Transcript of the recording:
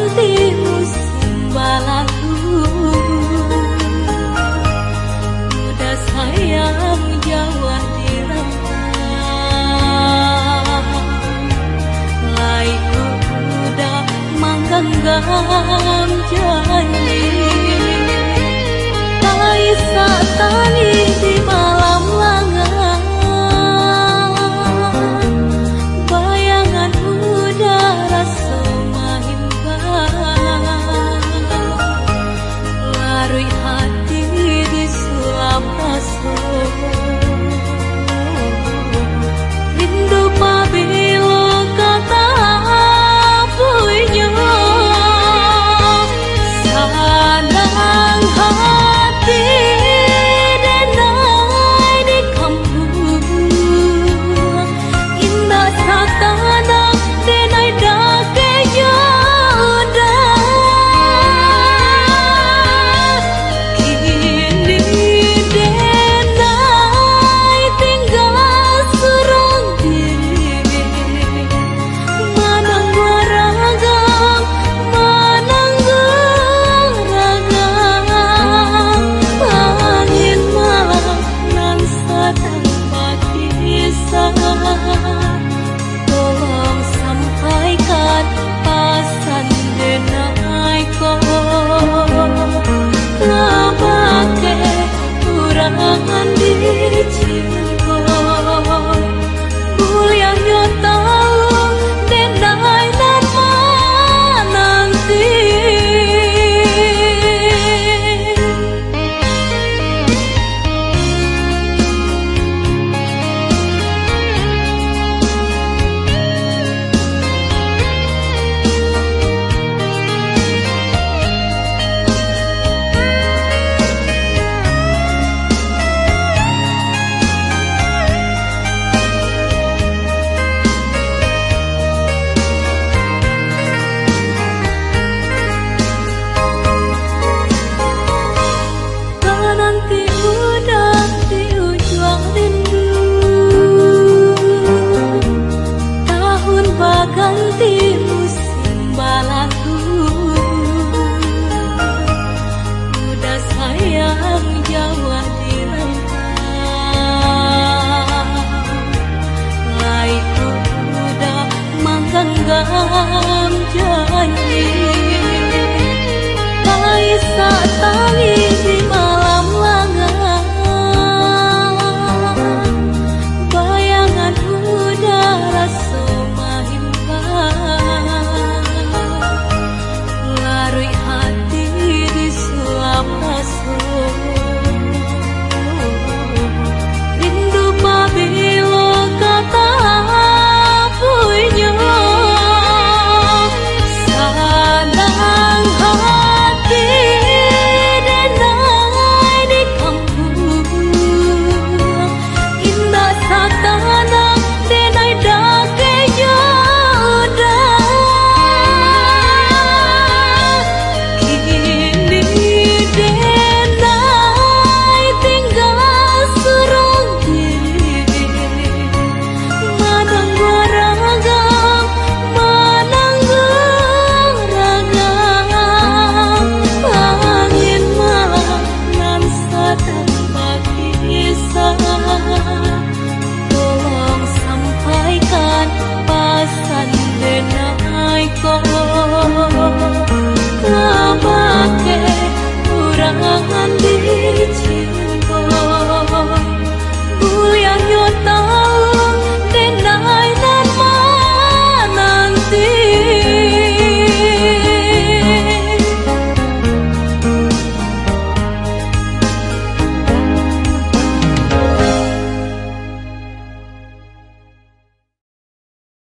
Di musim malamku Muda sayang jauh diremah Laiku muda manggang ganja